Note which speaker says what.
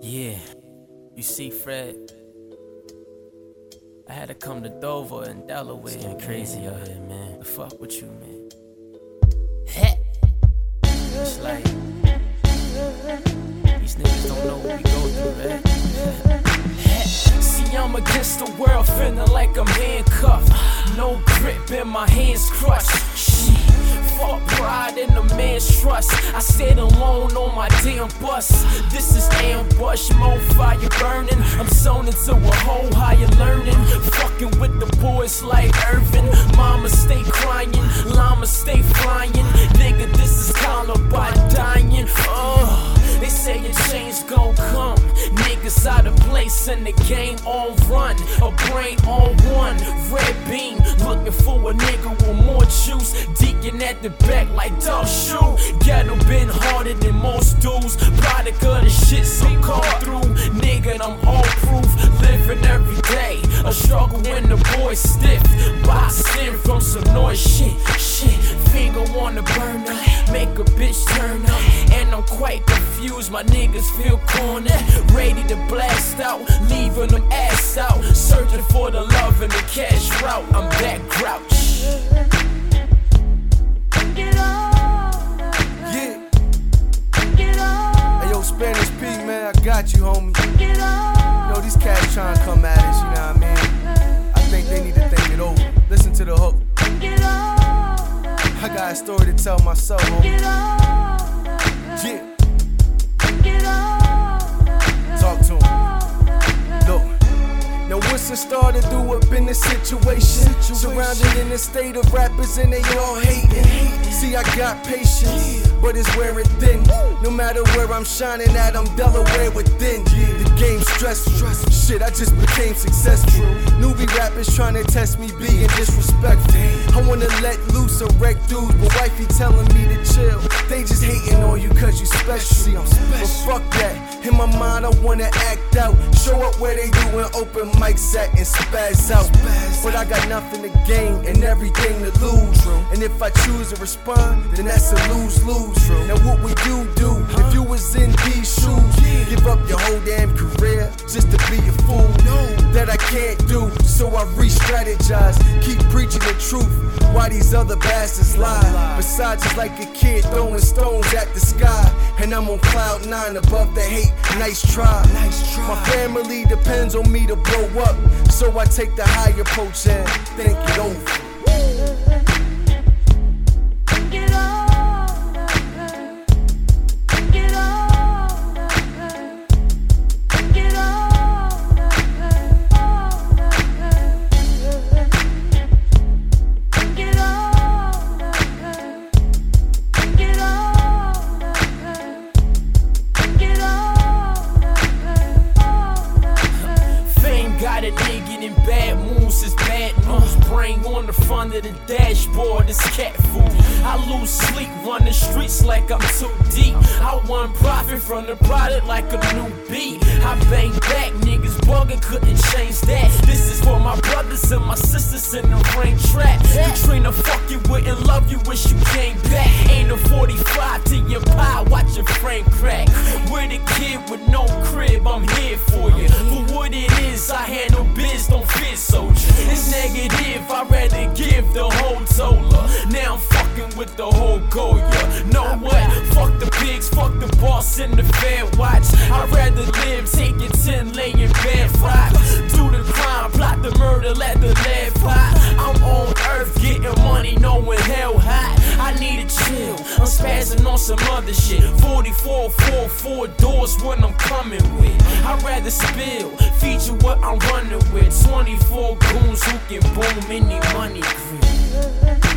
Speaker 1: Yeah, you see, Fred, I had to come to Dover and Delaware. It's getting crazy out here, man. The fuck with you, man. It's like these niggas don't know what we go through, right? See, I'm against the world, feeling like I'm handcuffed. No grip in my hands crushed. Shit. Fuck pride in a man's trust. I sit alone on my damn bus. This is ambush, more fire burning. I'm sewn into a whole higher learning. Fucking with the boys like Irvin. Mama stay crying, llama stay flying. Nigga, this is Columbine dying. Ugh. They say a change gon' come. Niggas out of place and the game on run. A brain on one. Red beam. Looking for a nigga. Deacon at the back like dog shoe. Ghetto been harder than most dudes. Product of the shit so called through. Nigga, I'm all proof. Living every day. A struggle when the boy stiff. By sin from some noise shit. Shit. Finger on the burner. Make a bitch turn up. And I'm quite confused. My niggas feel cornered. Ready to blast out. Leaving them ass out. Searching for the love and the cash route. I'm back grouch.
Speaker 2: Got you, homie. You know, these cats trying to come at us, you know what I mean? I think they need to think it over. Listen to the hook. I got a story to tell myself, homie. Yeah. Talk to him. Look. Now what's it started through up in the situation? Surrounded in a state of rappers and they all hating. See, I got patience, but it's wearing thin. No matter where I'm shining at, I'm Delaware within. The game stressful. Shit, I just became successful. Newbie rappers trying to test me being disrespectful. I wanna let loose a wreck dude, but wifey telling me to chill. They just hating on you cause you special. But fuck that. In my mind, I wanna act out. Show up where they doing open mics at and spaz out. But I got nothing to gain and everything to lose. If I choose to respond, then that's a lose lose. Now, what would you do if you was in these shoes? Give up your whole damn career just to be a fool? No, that I can't do. So I re strategize. Keep preaching the truth. Why these other bastards lie? Besides, it's like a kid throwing stones at the sky. And I'm on cloud nine above the hate. Nice try. Nice try. My family depends on me to blow up. So I take the higher approach and think it over.
Speaker 1: Got a nigga in bad moods, it's bad news. Brain on the front of the dashboard, it's cat food. I lose sleep, run the streets like I'm too deep. I want profit from the product like a new beat. I bang back, niggas bugging, couldn't change that. This is for my brothers and my sisters in the rain trap. Katrina, fuck you, wouldn't love you, wish you came back. Ain't a 45 to your pie, watch your frame crack. With a kid with no crib, I'm here for you. I handle biz, don't fit soldier. It's negative, I'd rather give the whole tola. Now I'm fucking with the whole Goya. Know what? Fuck the pigs, fuck the boss and the fair watch. I'd rather live, take it 10, lay spazzing on some other shit. 44, 4, 4 doors when I'm coming with. I'd rather spill, feature what I'm running with. 24 goons who can boom any money grip.